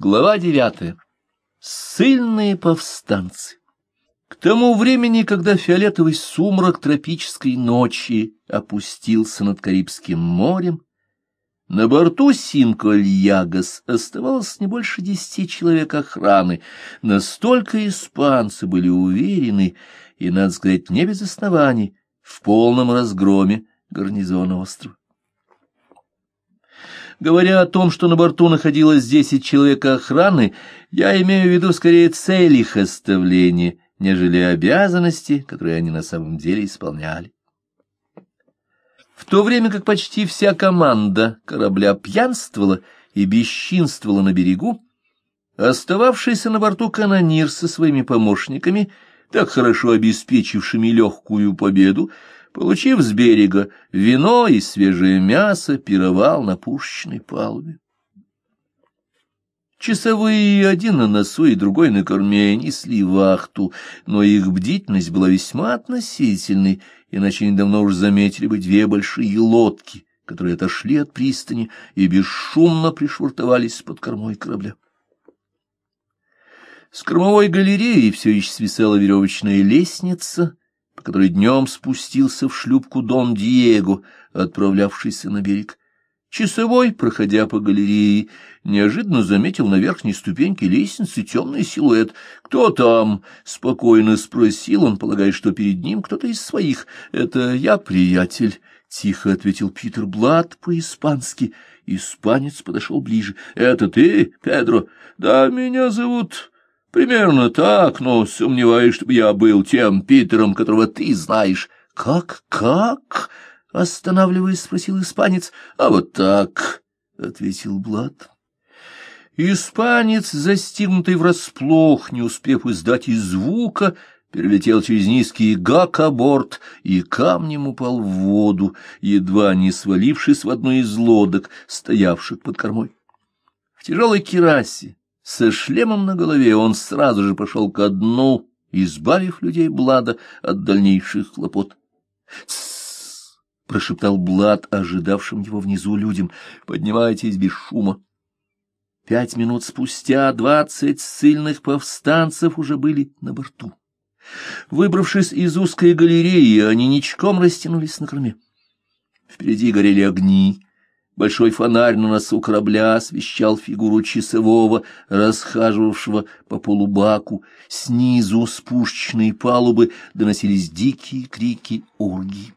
Глава девятая. Сильные повстанцы. К тому времени, когда фиолетовый сумрак тропической ночи опустился над Карибским морем, на борту Синко-Льягас оставалось не больше десяти человек охраны. Настолько испанцы были уверены, и, надо сказать, не без оснований, в полном разгроме гарнизона острова. Говоря о том, что на борту находилось десять человек охраны, я имею в виду скорее цель их оставления, нежели обязанности, которые они на самом деле исполняли. В то время как почти вся команда корабля пьянствовала и бесчинствовала на берегу, остававшийся на борту канонир со своими помощниками, так хорошо обеспечившими легкую победу, получив с берега вино и свежее мясо, пировал на пушечной палубе. Часовые, один на носу и другой на корме, несли вахту, но их бдительность была весьма относительной, иначе они давно уже заметили бы две большие лодки, которые отошли от пристани и бесшумно пришвартовались под кормой корабля. С кормовой галереи все еще свисала веревочная лестница, по которой днем спустился в шлюпку Дон Диего, отправлявшийся на берег. Часовой, проходя по галерее, неожиданно заметил на верхней ступеньке лестницы темный силуэт. «Кто там?» — спокойно спросил он, полагая, что перед ним кто-то из своих. «Это я, приятель», — тихо ответил Питер Блад по-испански. Испанец подошел ближе. «Это ты, Педро?» «Да, меня зовут Примерно так, но сомневаюсь, чтобы я был тем Питером, которого ты знаешь. Как, как? Останавливаясь, спросил испанец. А вот так, ответил Блад. Испанец, застигнутый врасплох, не успев издать и звука, перелетел через низкий гак-аборт и камнем упал в воду, едва не свалившись в одну из лодок, стоявших под кормой. В тяжелой кирасе, со шлемом на голове он сразу же пошел ко дну, избавив людей Блада от дальнейших хлопот. «Тссс!» — прошептал Блад ожидавшим его внизу людям. «Поднимайтесь без шума». Пять минут спустя двадцать сильных повстанцев уже были на борту. Выбравшись из узкой галереи, они ничком растянулись на корме. Впереди горели огни, Большой фонарь на носу корабля освещал фигуру часового, расхаживавшего по полубаку. Снизу с пушечной палубы доносились дикие крики оргии.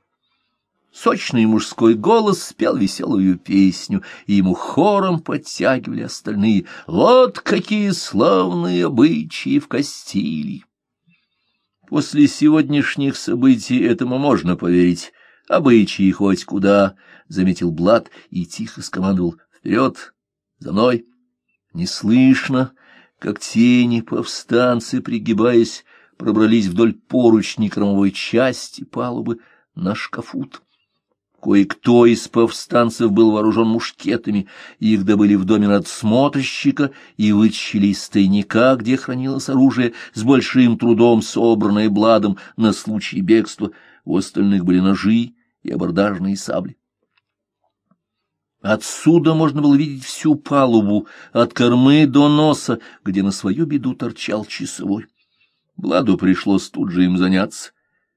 Сочный мужской голос спел веселую песню, и ему хором подтягивали остальные. Вот какие славные обычаи в Кастилии! После сегодняшних событий этому можно поверить. Обычаи хоть куда, — заметил Блад и тихо скомандовал. — Вперед! За мной! Не слышно, как тени повстанцы, пригибаясь, пробрались вдоль поручней кормовой части палубы на шкафут. Кое-кто из повстанцев был вооружен мушкетами, их добыли в доме надсмотрщика и вытащили из тайника, где хранилось оружие, с большим трудом собранное Бладом на случай бегства — у остальных были ножи и абордажные сабли. Отсюда можно было видеть всю палубу, от кормы до носа, где на свою беду торчал часовой. Бладу пришлось тут же им заняться.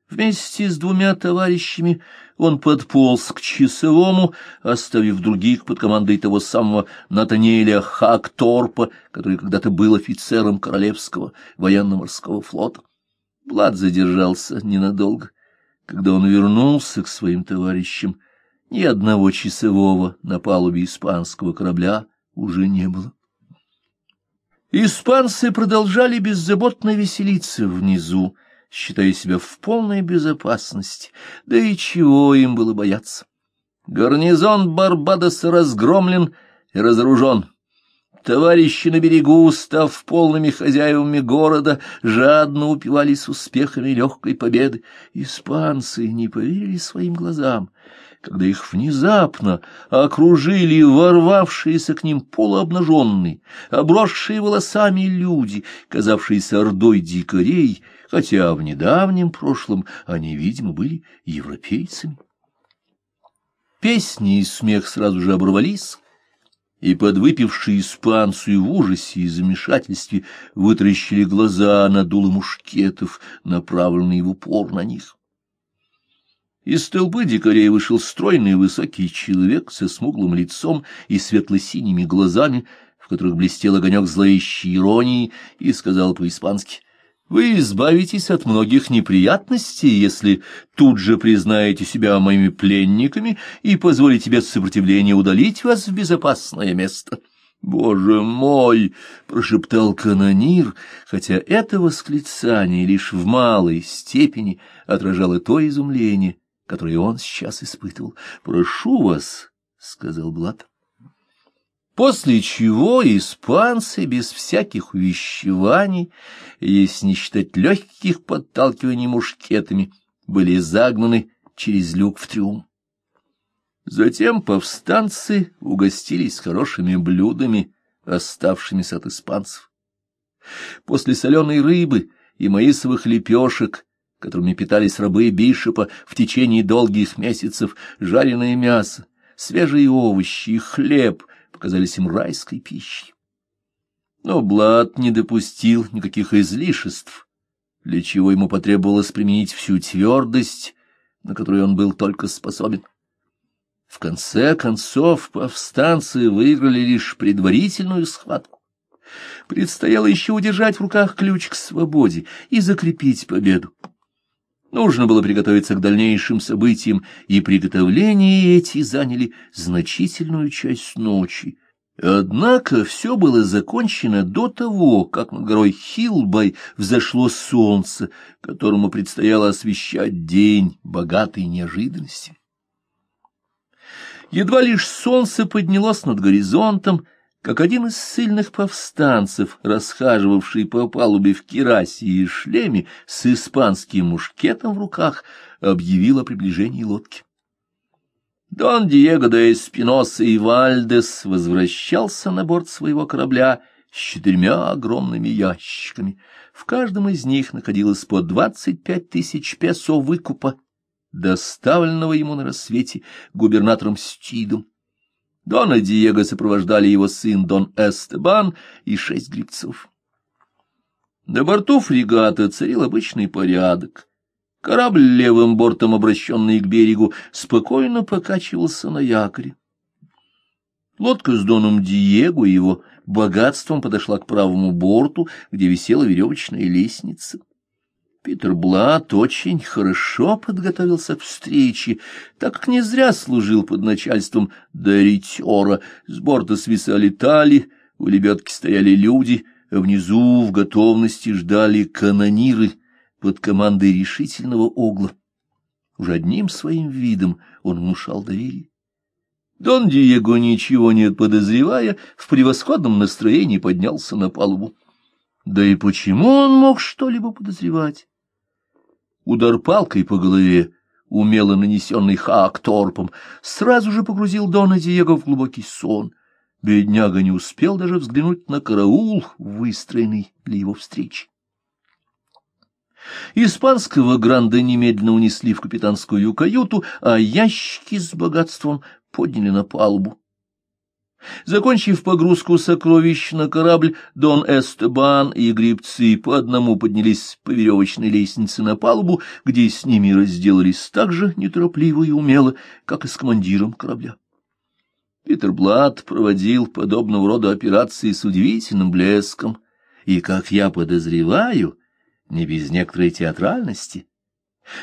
Вместе с двумя товарищами он подполз к часовому, оставив других под командой того самого Натаниэля Хакторпа, который когда-то был офицером Королевского военно-морского флота. Блад задержался ненадолго. Когда он вернулся к своим товарищам, ни одного часового на палубе испанского корабля уже не было. Испанцы продолжали беззаботно веселиться внизу, считая себя в полной безопасности, да и чего им было бояться. Гарнизон Барбадоса разгромлен и разоружен. Товарищи на берегу, став полными хозяевами города, жадно упивались успехами легкой победы. Испанцы не поверили своим глазам, когда их внезапно окружили ворвавшиеся к ним полуобнаженные, обросшие волосами люди, казавшиеся ордой дикарей, хотя в недавнем прошлом они, видимо, были европейцами. Песни и смех сразу же оборвались, и подвыпившие испанцы в ужасе и замешательстве вытаращили глаза на дулы мушкетов, направленные в упор на них. Из толпы дикарей вышел стройный высокий человек со смуглым лицом и светло-синими глазами, в которых блестел огонек злоещей иронии, и сказал по-испански, «Вы избавитесь от многих неприятностей, если тут же признаете себя моими пленниками и позволите без сопротивления удалить вас в безопасное место». «Боже мой!» — прошептал канонир, хотя это восклицание лишь в малой степени отражало то изумление, которое он сейчас испытывал. «Прошу вас», — сказал Блад. После чего испанцы без всяких увещеваний, если не считать легких подталкиваний мушкетами, были загнаны через люк в трюм. Затем повстанцы угостились хорошими блюдами, оставшимися от испанцев. После соленой рыбы и маисовых лепешек, которыми питались рабы Бишопа в течение долгих месяцев, жареное мясо, свежие овощи и хлеб — показались им райской пищей. Но Блад не допустил никаких излишеств, для чего ему потребовалось применить всю твердость, на которую он был только способен. В конце концов, повстанцы выиграли лишь предварительную схватку. Предстояло еще удержать в руках ключ к свободе и закрепить победу. Нужно было приготовиться к дальнейшим событиям, и приготовления эти заняли значительную часть ночи. Однако все было закончено до того, как над горой Хилбай взошло солнце, которому предстояло освещать день богатой неожиданности. Едва лишь солнце поднялось над горизонтом, как один из сильных повстанцев, расхаживавший по палубе в кирасе и шлеме с испанским мушкетом в руках, объявил о приближении лодки. Дон Диего де Эспиноса и Вальдес возвращался на борт своего корабля с четырьмя огромными ящиками. В каждом из них находилось по двадцать пять тысяч песо выкупа, доставленного ему на рассвете губернатором Стидом. Дона Диего сопровождали его сын Дон Эстебан и шесть грибцов. На борту фрегата царил обычный порядок. Корабль левым бортом, обращенный к берегу, спокойно покачивался на якоре. Лодка с Доном Диего и его богатством подошла к правому борту, где висела веревочная лестница. Питер Блат очень хорошо подготовился к встрече, так как не зря служил под начальством Доритера. С борта свисали тали, у лебедки стояли люди, а внизу в готовности ждали канониры под командой решительного огла. Уже одним своим видом он внушал доверие. Дон Диего, ничего не подозревая, в превосходном настроении поднялся на палубу. Да и почему он мог что-либо подозревать? Удар палкой по голове, умело нанесенный Хаакторпом, сразу же погрузил Дона Диего в глубокий сон. Бедняга не успел даже взглянуть на караул, выстроенный для его встречи. Испанского гранда немедленно унесли в капитанскую каюту, а ящики с богатством подняли на палубу. Закончив погрузку сокровищ на корабль, Дон Эстебан и грибцы по одному поднялись по веревочной лестнице на палубу, где с ними разделались так же неторопливо и умело, как и с командиром корабля. Питер Блад проводил подобного рода операции с удивительным блеском, и, как я подозреваю, не без некоторой театральности.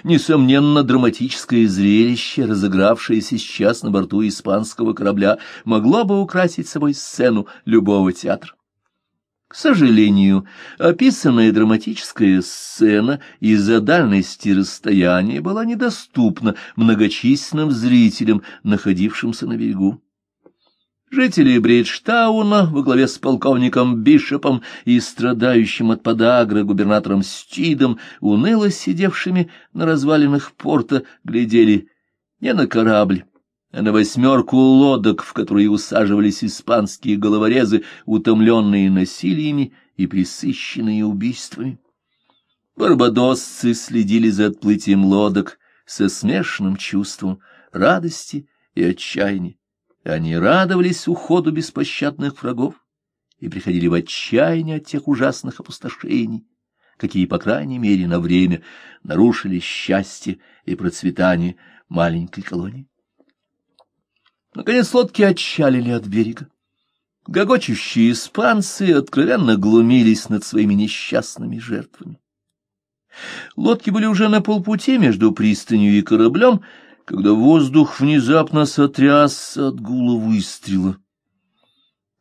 Несомненно, драматическое зрелище, разыгравшееся сейчас на борту испанского корабля, могло бы украсить собой сцену любого театра. К сожалению, описанная драматическая сцена из-за дальности расстояния была недоступна многочисленным зрителям, находившимся на берегу. Жители Бриджтауна во главе с полковником Бишопом и страдающим от подагры губернатором Стидом, уныло сидевшими на развалинах порта, глядели не на корабль, а на восьмерку лодок, в которые усаживались испанские головорезы, утомленные насилиями и присыщенные убийствами. Барбадосцы следили за отплытием лодок со смешанным чувством радости и отчаяния. Они радовались уходу беспощадных врагов и приходили в отчаяние от тех ужасных опустошений, какие, по крайней мере, на время нарушили счастье и процветание маленькой колонии. Наконец лодки отчалили от берега. Гогочущие испанцы откровенно глумились над своими несчастными жертвами. Лодки были уже на полпути между пристанью и кораблем, когда воздух внезапно сотрясся от гула выстрела.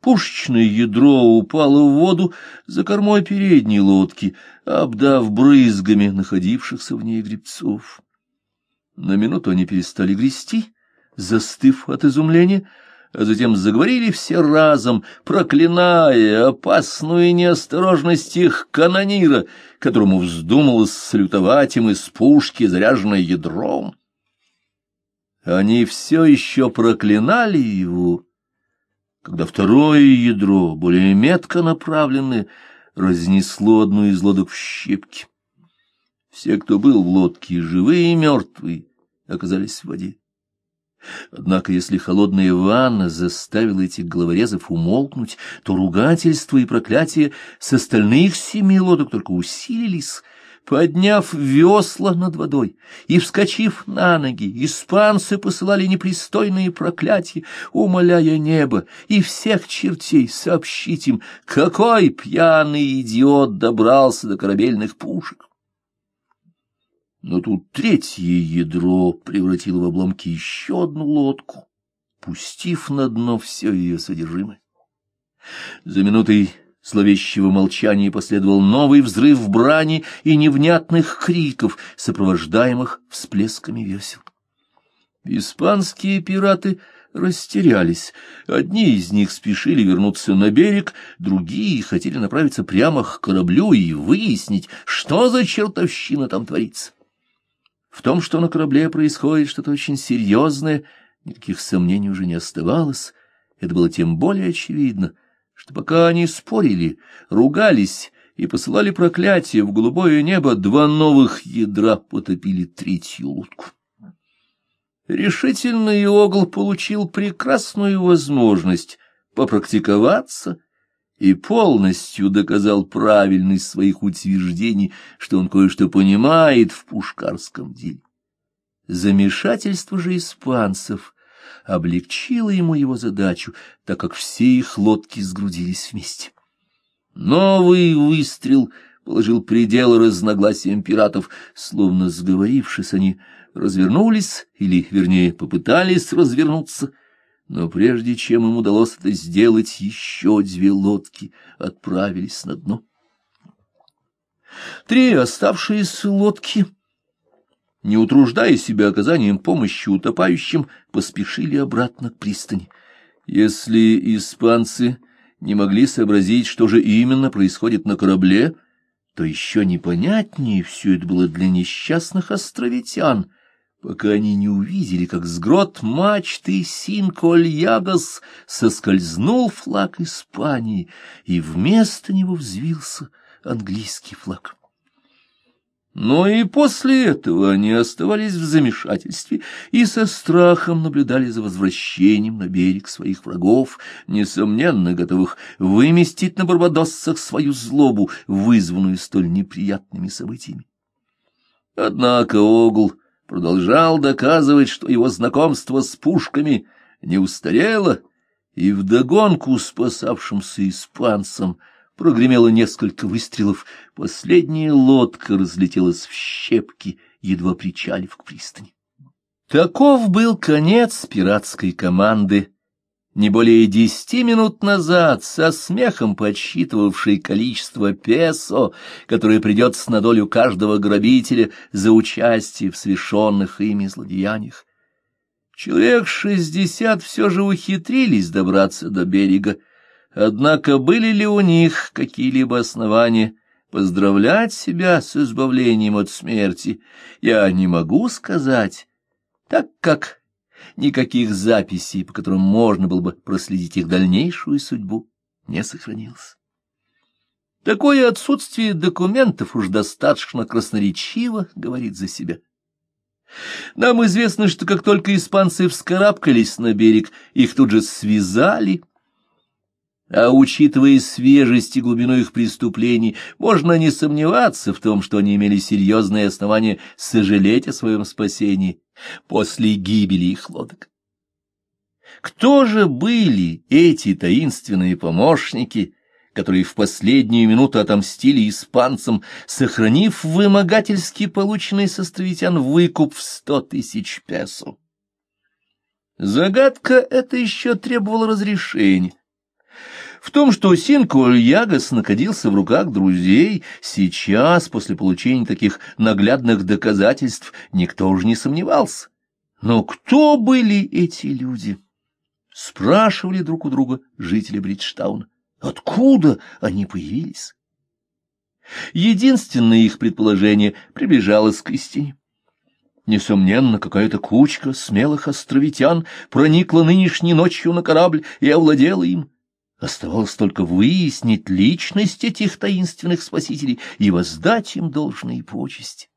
Пушечное ядро упало в воду за кормой передней лодки, обдав брызгами находившихся в ней гребцов. На минуту они перестали грести, застыв от изумления, а затем заговорили все разом, проклиная опасную неосторожность их канонира, которому вздумалось салютовать им из пушки, заряженной ядром. Они все еще проклинали его, когда второе ядро, более метко направленное, разнесло одну из лодок в щепки. Все, кто был в лодке, живые и мертвые, оказались в воде. Однако, если холодная ванна заставила этих головорезов умолкнуть, то ругательства и проклятия с остальных семи лодок только усилились. Подняв весла над водой и вскочив на ноги, испанцы посылали непристойные проклятия, умоляя небо и всех чертей сообщить им, какой пьяный идиот добрался до корабельных пушек. Но тут третье ядро превратило в обломки еще одну лодку, пустив на дно все ее содержимое. За минутой зловещего молчания последовал новый взрыв брани и невнятных криков, сопровождаемых всплесками весел. Испанские пираты растерялись. Одни из них спешили вернуться на берег, другие хотели направиться прямо к кораблю и выяснить, что за чертовщина там творится. В том, что на корабле происходит что-то очень серьезное, никаких сомнений уже не оставалось. Это было тем более очевидно, что пока они спорили, ругались и посылали проклятие в голубое небо, два новых ядра потопили третью лодку. Решительный Огл получил прекрасную возможность попрактиковаться и полностью доказал правильность своих утверждений, что он кое-что понимает в пушкарском деле. Замешательство же испанцев облегчило ему его задачу, так как все их лодки сгрудились вместе. Новый выстрел положил предел разногласиям пиратов, словно сговорившись, они развернулись, или, вернее, попытались развернуться — но прежде чем им удалось это сделать, еще две лодки отправились на дно. Три оставшиеся лодки, не утруждая себя оказанием помощи утопающим, поспешили обратно к пристани. Если испанцы не могли сообразить, что же именно происходит на корабле, то еще непонятнее все это было для несчастных островитян — пока они не увидели, как с грот мачты Синколь-Ягас соскользнул флаг Испании, и вместо него взвился английский флаг. Но и после этого они оставались в замешательстве и со страхом наблюдали за возвращением на берег своих врагов, несомненно готовых выместить на барбадоссах свою злобу, вызванную столь неприятными событиями. Однако Огл продолжал доказывать, что его знакомство с пушками не устарело, и вдогонку спасавшимся испанцам прогремело несколько выстрелов. Последняя лодка разлетелась в щепки, едва причалив к пристани. Таков был конец пиратской команды не более десяти минут назад, со смехом подсчитывавший количество песо, которое придется на долю каждого грабителя за участие в совершенных ими злодеяниях. Человек шестьдесят все же ухитрились добраться до берега, однако были ли у них какие-либо основания поздравлять себя с избавлением от смерти, я не могу сказать, так как никаких записей, по которым можно было бы проследить их дальнейшую судьбу, не сохранилось. Такое отсутствие документов уж достаточно красноречиво говорит за себя. Нам известно, что как только испанцы вскарабкались на берег, их тут же связали. А учитывая свежесть и глубину их преступлений, можно не сомневаться в том, что они имели серьезные основания сожалеть о своем спасении после гибели их лодок. Кто же были эти таинственные помощники, которые в последнюю минуту отомстили испанцам, сохранив вымогательски полученный со островитян выкуп в сто тысяч песо. Загадка эта еще требовала разрешения. В том, что Синко Ягос находился в руках друзей, сейчас, после получения таких наглядных доказательств, никто уже не сомневался. Но кто были эти люди? Спрашивали друг у друга жители Бриджтауна. Откуда они появились? Единственное их предположение приближалось к истине. Несомненно, какая-то кучка смелых островитян проникла нынешней ночью на корабль и овладела им. Оставалось только выяснить личность этих таинственных спасителей и воздать им должные почести.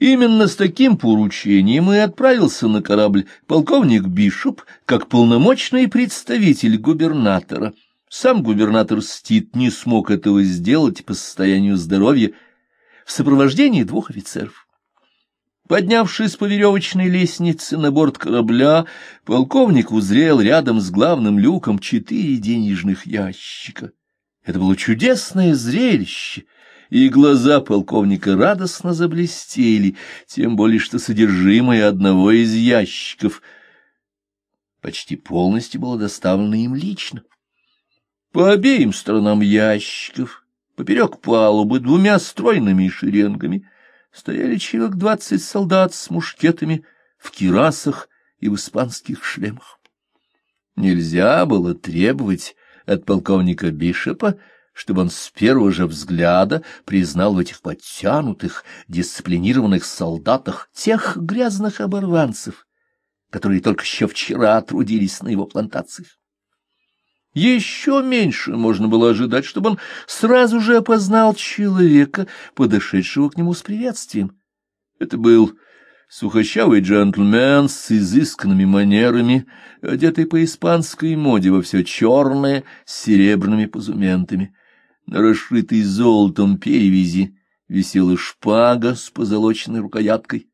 Именно с таким поручением и отправился на корабль полковник Бишоп, как полномочный представитель губернатора. Сам губернатор Стит не смог этого сделать по состоянию здоровья в сопровождении двух офицеров. Поднявшись по веревочной лестнице на борт корабля, полковник узрел рядом с главным люком четыре денежных ящика. Это было чудесное зрелище — и глаза полковника радостно заблестели, тем более что содержимое одного из ящиков почти полностью было доставлено им лично. По обеим сторонам ящиков, поперек палубы, двумя стройными шеренгами, стояли человек двадцать солдат с мушкетами в кирасах и в испанских шлемах. Нельзя было требовать от полковника Бишопа, чтобы он с первого же взгляда признал в этих подтянутых, дисциплинированных солдатах тех грязных оборванцев, которые только еще вчера трудились на его плантациях. Еще меньше можно было ожидать, чтобы он сразу же опознал человека, подошедшего к нему с приветствием. Это был сухощавый джентльмен с изысканными манерами, одетый по испанской моде во все черное, с серебряными позументами. На расшитой золотом перевязи висела шпага с позолоченной рукояткой,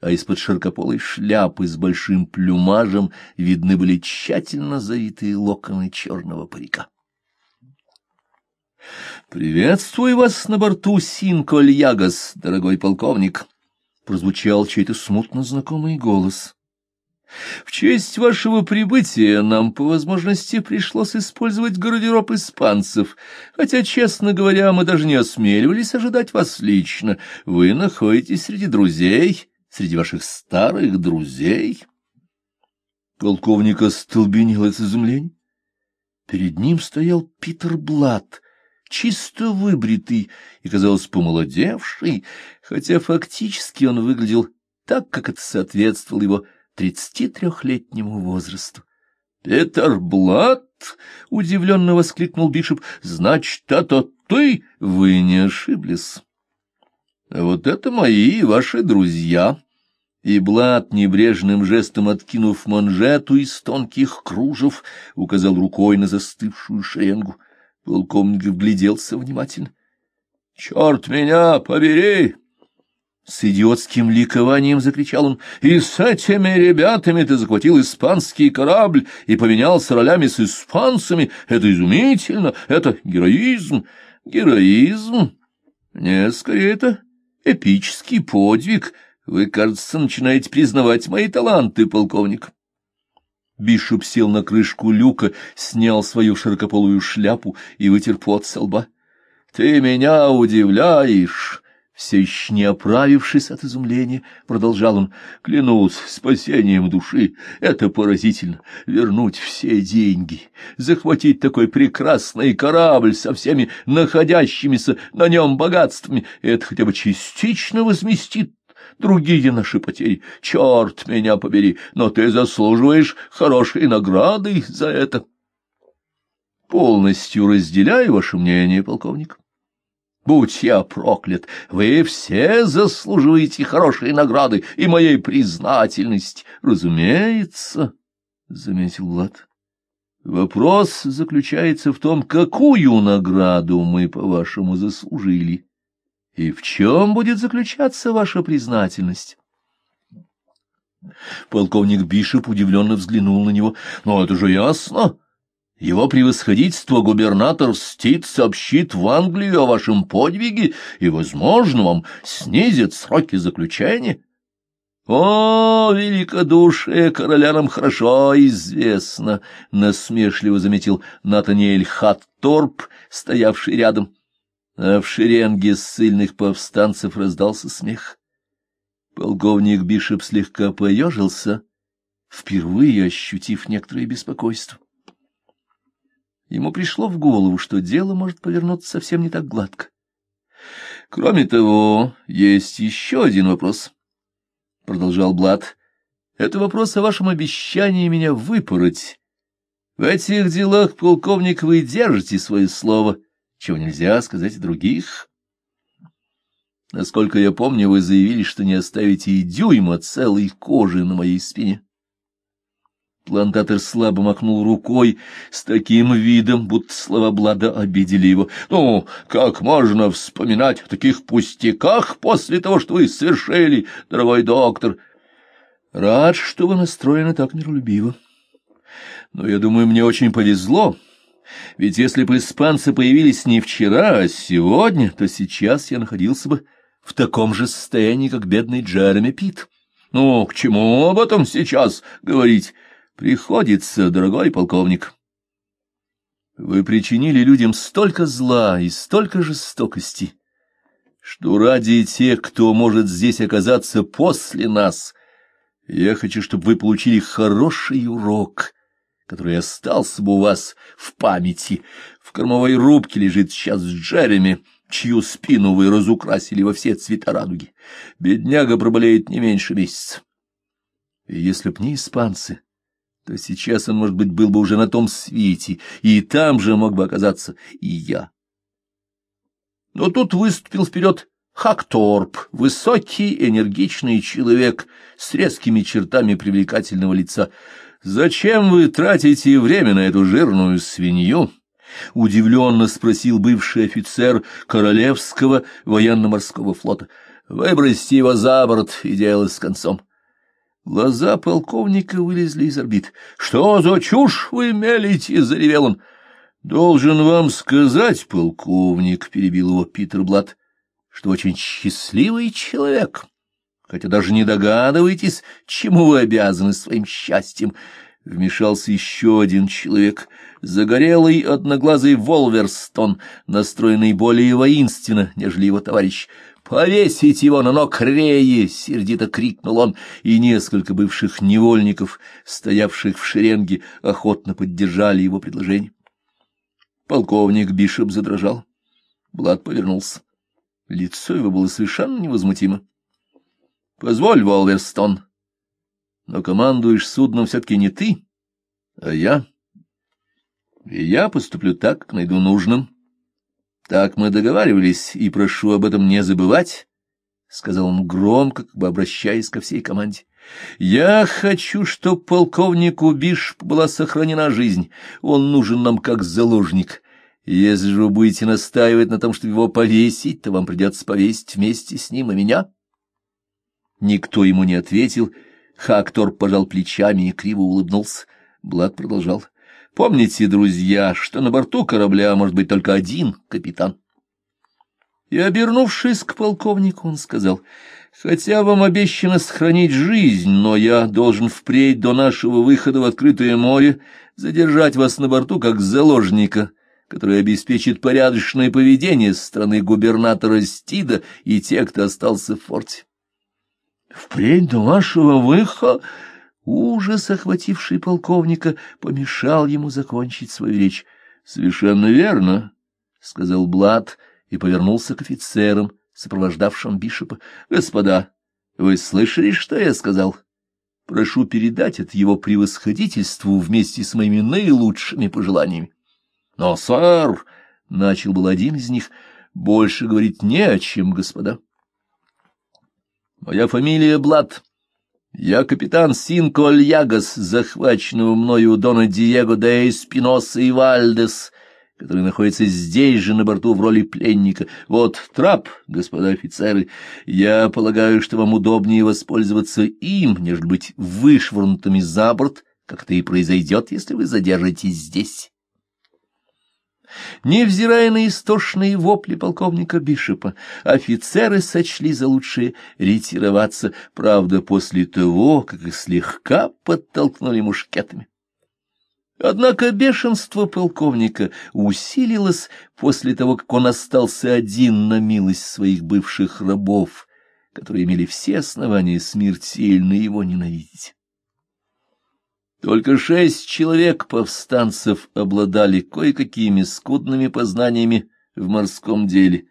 а из-под широкополой шляпы с большим плюмажем видны были тщательно завитые локоны черного парика. «Приветствую вас на борту Синколь-Ягас, дорогой полковник!» — прозвучал чей-то смутно знакомый голос. В честь вашего прибытия нам, по возможности, пришлось использовать гардероб испанцев, хотя, честно говоря, мы даже не осмеливались ожидать вас лично. Вы находитесь среди друзей, среди ваших старых друзей. Полковник остолбенел от изумления. Перед ним стоял Питер Блад, чисто выбритый и, казалось, помолодевший, хотя фактически он выглядел так, как это соответствовало его тридцати трехлетнему возрасту. — Петер Блад? — удивленно воскликнул Бишоп. — Значит, это ты? Вы не ошиблись. — Вот это мои и ваши друзья. И Блад, небрежным жестом откинув манжету из тонких кружев, указал рукой на застывшую шеренгу. Полковник вгляделся внимательно. — Черт меня побери! С идиотским ликованием закричал он. «И с этими ребятами ты захватил испанский корабль и поменялся ролями с испанцами. Это изумительно, это героизм. Героизм? Не, скорее, это эпический подвиг. Вы, кажется, начинаете признавать мои таланты, полковник». Бишоп сел на крышку люка, снял свою широкополую шляпу и вытер пот со лба. — Ты меня удивляешь! Все еще не оправившись от изумления, продолжал он, клянусь спасением души, это поразительно, вернуть все деньги, захватить такой прекрасный корабль со всеми находящимися на нем богатствами, это хотя бы частично возместит другие наши потери. Черт меня побери, но ты заслуживаешь хорошей награды за это. Полностью разделяю ваше мнение, полковник. Будь я проклят, вы все заслуживаете хорошей награды и моей признательности. Разумеется, — заметил Влад. Вопрос заключается в том, какую награду мы, по-вашему, заслужили, и в чем будет заключаться ваша признательность. Полковник Бишоп удивленно взглянул на него. — Но это же ясно. Его превосходительство губернатор Стит сообщит в Англию о вашем подвиге и, возможно, вам снизит сроки заключения. «О, великодушие короля нам хорошо известно», — насмешливо заметил Натаниэль Хатторп, стоявший рядом. А в шеренге ссыльных повстанцев раздался смех. Полковник Бишоп слегка поежился, впервые ощутив некоторое беспокойство. Ему пришло в голову, что дело может повернуться совсем не так гладко. Кроме того, есть еще один вопрос, — продолжал Блад. Это вопрос о вашем обещании меня выпороть. В этих делах, полковник, вы держите свое слово, чего нельзя сказать о других. Насколько я помню, вы заявили, что не оставите и дюйма целой кожи на моей спине. Плантатор слабо махнул рукой с таким видом, будто слова Блада обидели его. — Ну, как можно вспоминать о таких пустяках после того, что вы совершили, дорогой доктор? — Рад, что вы настроены так миролюбиво. Но я думаю, мне очень повезло. Ведь если бы испанцы появились не вчера, а сегодня, то сейчас я находился бы в таком же состоянии, как бедный Джереми Пит. Ну, к чему об этом сейчас говорить? Приходится, дорогой полковник. Вы причинили людям столько зла и столько жестокости, что ради тех, кто может здесь оказаться после нас, я хочу, чтобы вы получили хороший урок, который остался бы у вас в памяти. В кормовой рубке лежит сейчас Джереми, чью спину вы разукрасили во все цвета радуги. Бедняга проболеет не меньше месяца. И если б не испанцы то сейчас он, может быть, был бы уже на том свете, и там же мог бы оказаться и я. Но тут выступил вперед Хакторп, высокий, энергичный человек с резкими чертами привлекательного лица. «Зачем вы тратите время на эту жирную свинью?» — удивленно спросил бывший офицер Королевского военно-морского флота. «Выбросьте его за борт, и дело с концом». Глаза полковника вылезли из орбит. — Что за чушь вы мелите? — заревел он. — Должен вам сказать, полковник, — перебил его Питер Блад, — что очень счастливый человек, хотя даже не догадываетесь, чему вы обязаны своим счастьем. Вмешался еще один человек, загорелый, одноглазый Волверстон, настроенный более воинственно, нежели его товарищ — «Повесить его на ног рее!» — сердито крикнул он, и несколько бывших невольников, стоявших в шеренге, охотно поддержали его предложение. Полковник Бишоп задрожал. Блад повернулся. Лицо его было совершенно невозмутимо. — Позволь, Волверстон, но командуешь судном все-таки не ты, а я. И я поступлю так, как найду нужным. — так мы договаривались, и прошу об этом не забывать, — сказал он громко, как бы обращаясь ко всей команде. — Я хочу, чтобы полковнику Бишп была сохранена жизнь. Он нужен нам как заложник. Если же вы будете настаивать на том, чтобы его повесить, то вам придется повесить вместе с ним и меня. Никто ему не ответил. Хактор пожал плечами и криво улыбнулся. Блад продолжал. — Помните, друзья, что на борту корабля может быть только один капитан. И, обернувшись к полковнику, он сказал, «Хотя вам обещано сохранить жизнь, но я должен впредь до нашего выхода в открытое море задержать вас на борту как заложника, который обеспечит порядочное поведение со стороны губернатора Стида и тех, кто остался в форте». «Впредь до нашего выхода...» Ужас, охвативший полковника, помешал ему закончить свою речь. — Совершенно верно, — сказал Блад и повернулся к офицерам, сопровождавшим Бишопа. — Господа, вы слышали, что я сказал? Прошу передать это его превосходительству вместе с моими наилучшими пожеланиями. — Но, сэр, — начал был один из них, — больше говорить не о чем, господа. Моя фамилия Блад. Я капитан Синко Альягас, захваченного мною Дона Диего де Эспиноса и Вальдес, который находится здесь же на борту в роли пленника. Вот трап, господа офицеры. Я полагаю, что вам удобнее воспользоваться им, нежели быть вышвырнутыми за борт, как это и произойдет, если вы задержитесь здесь. Невзирая на истошные вопли полковника Бишопа, офицеры сочли за лучшее ретироваться, правда, после того, как их слегка подтолкнули мушкетами. Однако бешенство полковника усилилось после того, как он остался один на милость своих бывших рабов, которые имели все основания смертельно его ненавидеть. Только шесть человек-повстанцев обладали кое-какими скудными познаниями в морском деле.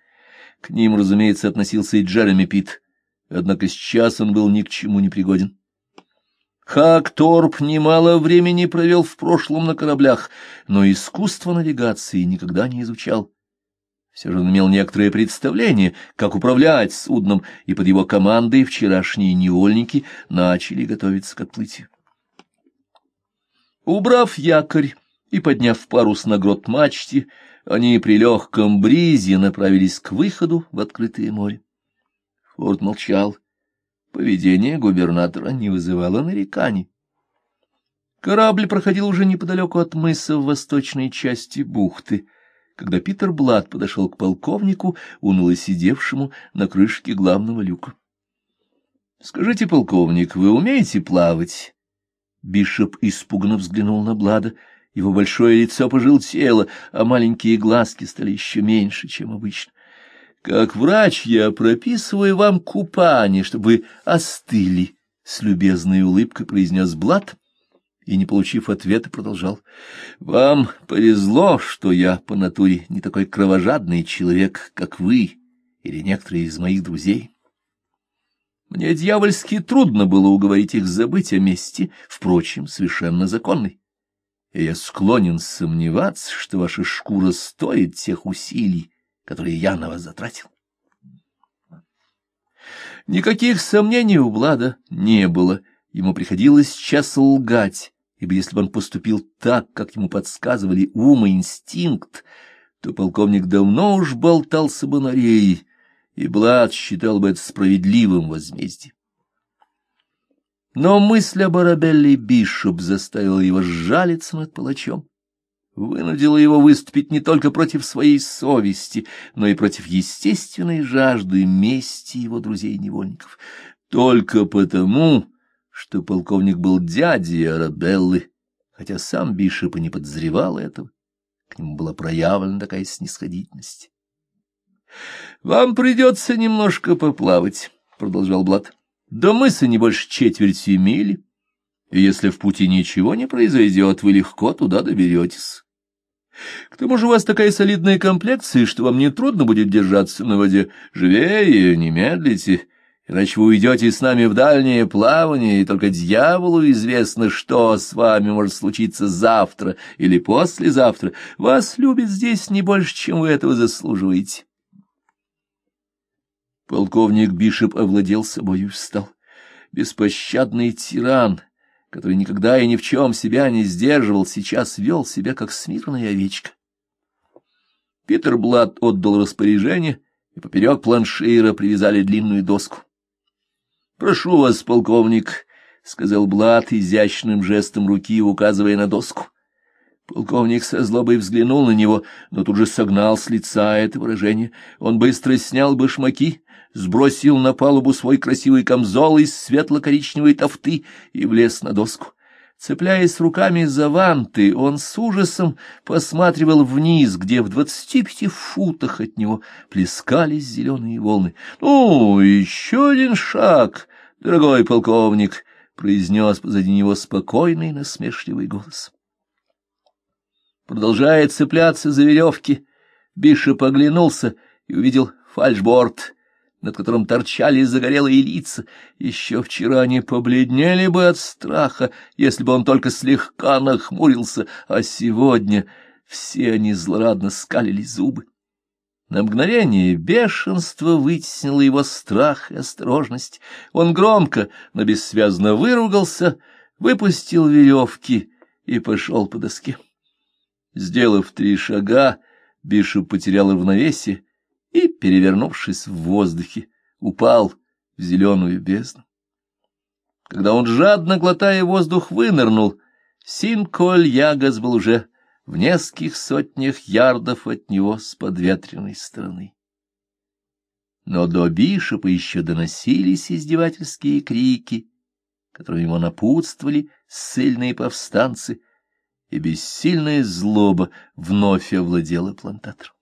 К ним, разумеется, относился и Джереми Питт, однако сейчас он был ни к чему не пригоден. Хак Торп немало времени провел в прошлом на кораблях, но искусство навигации никогда не изучал. Все же он имел некоторое представление, как управлять судном, и под его командой вчерашние невольники начали готовиться к отплытию. Убрав якорь и подняв парус на грот мачте, они при легком бризе направились к выходу в открытое море. Форд молчал. Поведение губернатора не вызывало нареканий. Корабль проходил уже неподалеку от мыса в восточной части бухты, когда Питер Блад подошел к полковнику, уныло сидевшему на крышке главного люка. — Скажите, полковник, вы умеете плавать? Бишоп испуганно взглянул на Блада. Его большое лицо пожелтело, а маленькие глазки стали еще меньше, чем обычно. Как врач я прописываю вам купание, чтобы вы остыли, — с любезной улыбкой произнес Блад и, не получив ответа, продолжал. — Вам повезло, что я по натуре не такой кровожадный человек, как вы или некоторые из моих друзей. Мне дьявольски трудно было уговорить их забыть о мести, впрочем, совершенно законной. И я склонен сомневаться, что ваша шкура стоит тех усилий, которые я на вас затратил. Никаких сомнений у Влада не было, ему приходилось сейчас лгать, ибо если бы он поступил так, как ему подсказывали ум и инстинкт, то полковник давно уж болтался бы на рее, и Блад считал бы это справедливым возмездием. Но мысль об Арабелле Бишоп заставила его сжалиться над палачом вынудило его выступить не только против своей совести, но и против естественной жажды мести его друзей-невольников. Только потому, что полковник был дядей Арабеллы, хотя сам Бишоп и не подозревал этого, к нему была проявлена такая снисходительность. — Вам придется немножко поплавать, — продолжал Блад. — До мыса не больше четверти мили, и если в пути ничего не произойдет, вы легко туда доберетесь. К тому же у вас такая солидная комплекция, что вам не трудно будет держаться на воде. Живее, не медлите, иначе вы уйдете с нами в дальнее плавание, и только дьяволу известно, что с вами может случиться завтра или послезавтра. Вас любят здесь не больше, чем вы этого заслуживаете. Полковник Бишоп овладел собой и встал. Беспощадный тиран, который никогда и ни в чем себя не сдерживал, сейчас вел себя как смирная овечка. Питер Блад отдал распоряжение, и поперек планшира привязали длинную доску. — Прошу вас, полковник, — сказал Блад изящным жестом руки, указывая на доску. Полковник со злобой взглянул на него, но тут же согнал с лица это выражение. Он быстро снял башмаки, сбросил на палубу свой красивый камзол из светло-коричневой тофты и влез на доску. Цепляясь руками за ванты, он с ужасом посматривал вниз, где в двадцати пяти футах от него плескались зеленые волны. — Ну, еще один шаг, дорогой полковник! — произнес позади него спокойный насмешливый голос. Продолжая цепляться за веревки, Бишоп оглянулся и увидел фальшборд, над которым торчали загорелые лица. Еще вчера они побледнели бы от страха, если бы он только слегка нахмурился, а сегодня все они злорадно скалили зубы. На мгновение бешенство вытеснило его страх и осторожность. Он громко, но бессвязно выругался, выпустил веревки и пошел по доске. Сделав три шага, Бишоп потерял равновесие и, перевернувшись в воздухе, упал в зеленую бездну. Когда он, жадно глотая воздух, вынырнул, Синколь Ягас был уже в нескольких сотнях ярдов от него с подветренной стороны. Но до Бишопа еще доносились издевательские крики, которыми его напутствовали ссыльные повстанцы, и бессильная злоба вновь овладела плантатором.